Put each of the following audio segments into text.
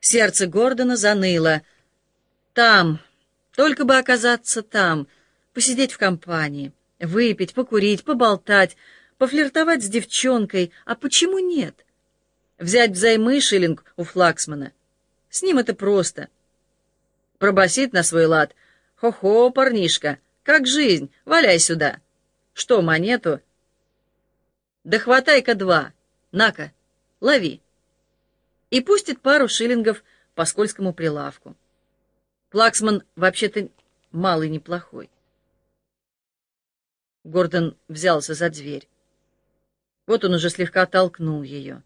Сердце Гордона заныло. Там, только бы оказаться там, посидеть в компании, выпить, покурить, поболтать, пофлиртовать с девчонкой. А почему нет? Взять взаймы шиллинг у флагсмана. С ним это просто. Пробасит на свой лад. Хо-хо, парнишка, как жизнь, валяй сюда. Что, монету? Да хватай-ка два. На-ка, лови. И пустит пару шиллингов по скользкому прилавку. Плаксман вообще-то малый неплохой. Гордон взялся за дверь. Вот он уже слегка толкнул ее.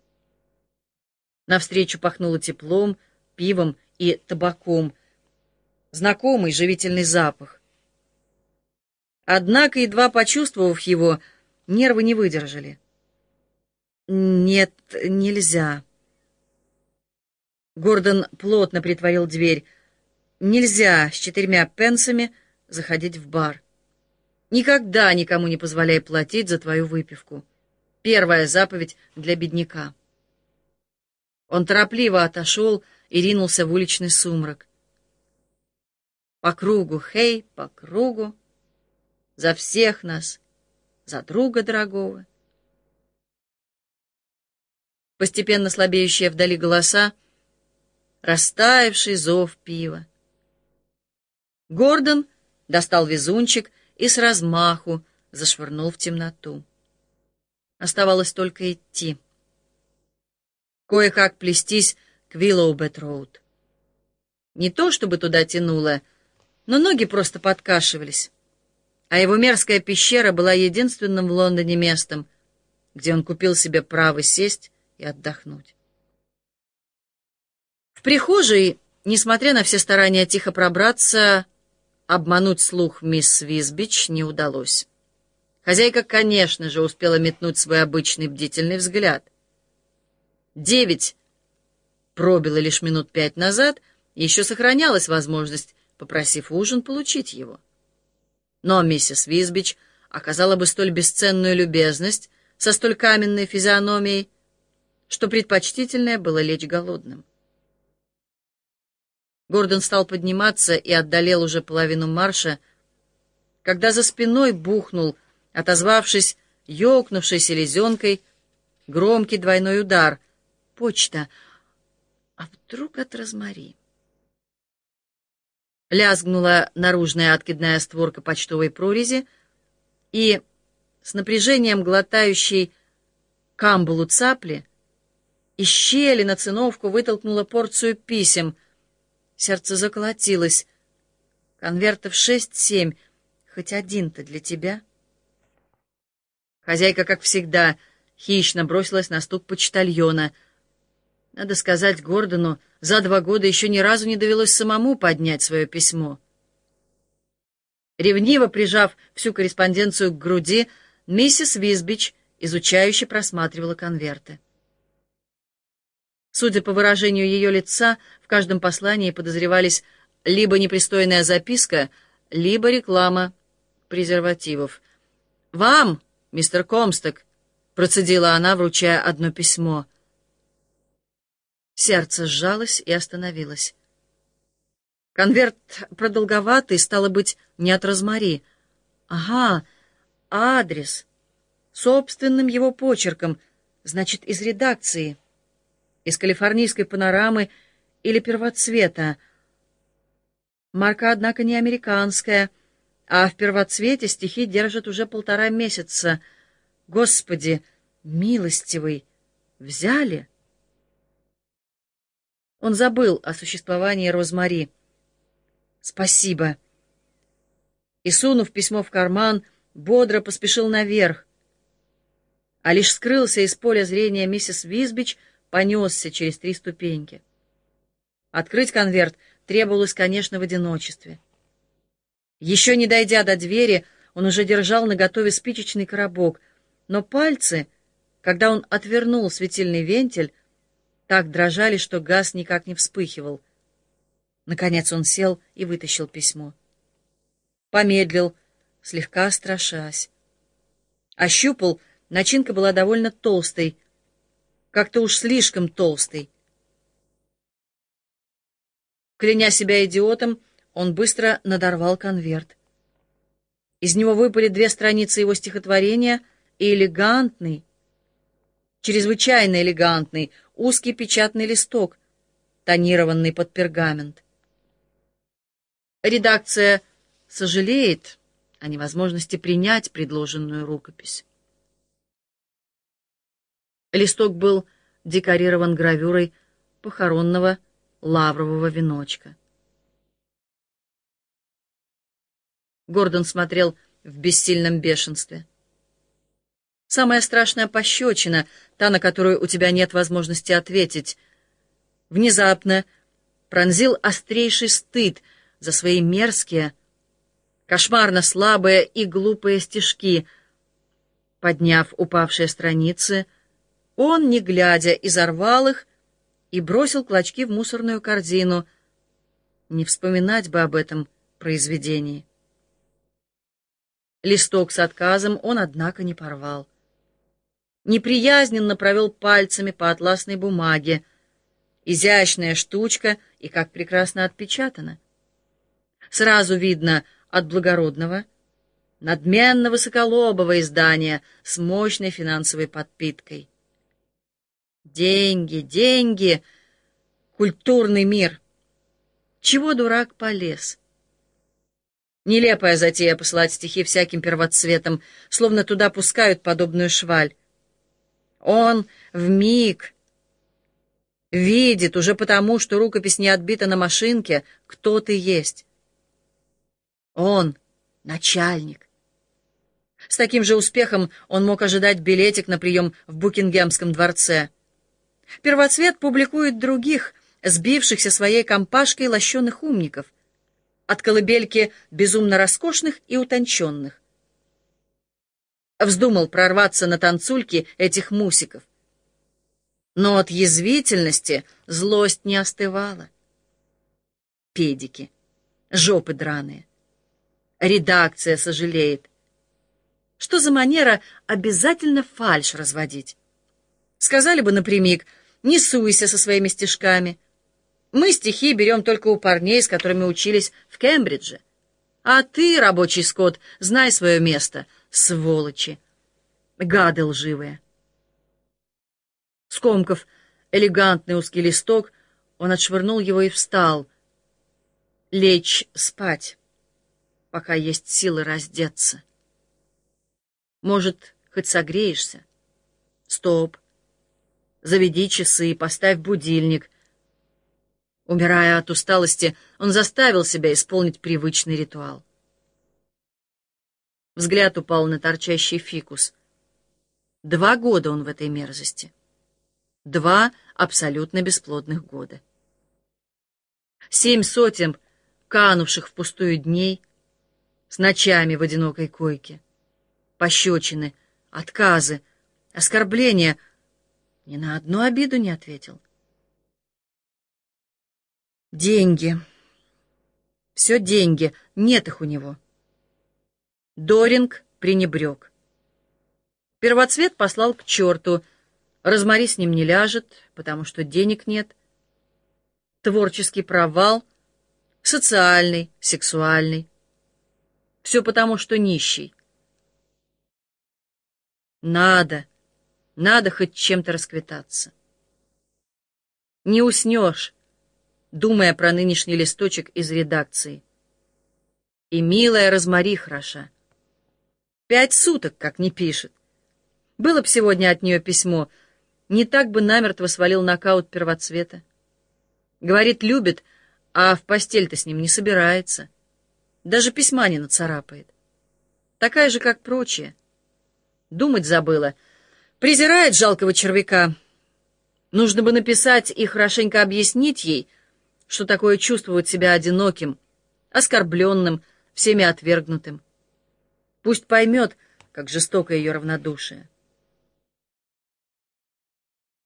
Навстречу пахнуло теплом, пивом и табаком. Знакомый живительный запах. Однако, едва почувствовав его, нервы не выдержали. «Нет, нельзя». Гордон плотно притворил дверь. «Нельзя с четырьмя пенсами заходить в бар. Никогда никому не позволяй платить за твою выпивку. Первая заповедь для бедняка». Он торопливо отошел и ринулся в уличный сумрак. По кругу, хей, по кругу, за всех нас, за друга дорогого. Постепенно слабеющие вдали голоса, растаявший зов пива. Гордон достал везунчик и с размаху зашвырнул в темноту. Оставалось только идти кое-как плестись к Виллоубет-Роуд. Не то чтобы туда тянуло, но ноги просто подкашивались. А его мерзкая пещера была единственным в Лондоне местом, где он купил себе право сесть и отдохнуть. Прихожей, несмотря на все старания тихо пробраться, обмануть слух мисс Визбич не удалось. Хозяйка, конечно же, успела метнуть свой обычный бдительный взгляд. Девять пробило лишь минут пять назад, и еще сохранялась возможность, попросив ужин, получить его. Но миссис Визбич оказала бы столь бесценную любезность со столь каменной физиономией, что предпочтительное было лечь голодным. Гордон стал подниматься и отдалел уже половину марша, когда за спиной бухнул, отозвавшись ёкнувшей селезенкой, громкий двойной удар — почта. А вдруг от Розмари? Лязгнула наружная откидная створка почтовой прорези, и с напряжением глотающей камбулу цапли из щели на циновку вытолкнула порцию писем. Сердце заколотилось. Конвертов шесть-семь, хоть один-то для тебя. Хозяйка, как всегда, хищно бросилась на стук почтальона — надо сказать Гордону, за два года еще ни разу не довелось самому поднять свое письмо. Ревниво прижав всю корреспонденцию к груди, миссис Визбич изучающе просматривала конверты. Судя по выражению ее лица, в каждом послании подозревались либо непристойная записка, либо реклама презервативов. «Вам, мистер Комсток», — процедила она, вручая одно письмо — Сердце сжалось и остановилось. Конверт продолговатый, стало быть, не от Розмари. Ага, адрес. Собственным его почерком, значит, из редакции. Из калифорнийской панорамы или первоцвета. Марка, однако, не американская, а в первоцвете стихи держат уже полтора месяца. Господи, милостивый, взяли? Он забыл о существовании Розмари. «Спасибо». И, сунув письмо в карман, бодро поспешил наверх, а лишь скрылся из поля зрения миссис Визбич, понесся через три ступеньки. Открыть конверт требовалось, конечно, в одиночестве. Еще не дойдя до двери, он уже держал наготове спичечный коробок, но пальцы, когда он отвернул светильный вентиль, так дрожали, что газ никак не вспыхивал. Наконец он сел и вытащил письмо. Помедлил, слегка страшась. Ощупал, начинка была довольно толстой, как-то уж слишком толстой. Кляня себя идиотом, он быстро надорвал конверт. Из него выпали две страницы его стихотворения и элегантный, чрезвычайно элегантный, узкий печатный листок, тонированный под пергамент. Редакция сожалеет о невозможности принять предложенную рукопись. Листок был декорирован гравюрой похоронного лаврового веночка. Гордон смотрел в бессильном бешенстве. Самая страшная пощечина, та, на которую у тебя нет возможности ответить, внезапно пронзил острейший стыд за свои мерзкие, кошмарно слабые и глупые стишки. Подняв упавшие страницы, он, не глядя, изорвал их и бросил клочки в мусорную корзину. Не вспоминать бы об этом произведении. Листок с отказом он, однако, не порвал. Неприязненно провел пальцами по атласной бумаге. Изящная штучка и как прекрасно отпечатана. Сразу видно от благородного, надменно-высоколобого издания с мощной финансовой подпиткой. Деньги, деньги, культурный мир. Чего дурак полез? Нелепая затея посылать стихи всяким первоцветом, словно туда пускают подобную шваль. Он в миг видит уже потому, что рукопись не отбита на машинке, кто ты есть. Он — начальник. С таким же успехом он мог ожидать билетик на прием в Букингемском дворце. Первоцвет публикует других, сбившихся своей компашкой лощеных умников — от колыбельки безумно роскошных и утонченных. Вздумал прорваться на танцульки этих мусиков. Но от язвительности злость не остывала. Педики, жопы драные. Редакция сожалеет. Что за манера обязательно фальш разводить? Сказали бы напрямик, не суйся со своими стишками — мы стихи берем только у парней, с которыми учились в Кембридже. А ты, рабочий скот, знай свое место, сволочи, гады лживые. Скомков элегантный узкий листок, он отшвырнул его и встал. Лечь спать, пока есть силы раздеться. Может, хоть согреешься? Стоп. Заведи часы, и поставь будильник, Умирая от усталости, он заставил себя исполнить привычный ритуал. Взгляд упал на торчащий фикус. Два года он в этой мерзости. Два абсолютно бесплодных года. Семь сотен канувших в пустую дней, с ночами в одинокой койке, пощечины, отказы, оскорбления. Ни на одну обиду не ответил. Деньги. Все деньги, нет их у него. Доринг пренебрег. Первоцвет послал к черту. Розмари с ним не ляжет, потому что денег нет. Творческий провал, социальный, сексуальный. Все потому, что нищий. Надо, надо хоть чем-то расквитаться. Не уснешь, думая про нынешний листочек из редакции. И милая Розмари хороша. Пять суток, как не пишет. Было б сегодня от нее письмо, не так бы намертво свалил нокаут первоцвета. Говорит, любит, а в постель-то с ним не собирается. Даже письма не нацарапает. Такая же, как прочие. Думать забыла. Презирает жалкого червяка. Нужно бы написать и хорошенько объяснить ей, что такое чувствовать себя одиноким, оскорбленным, всеми отвергнутым. Пусть поймет, как жестоко ее равнодушие.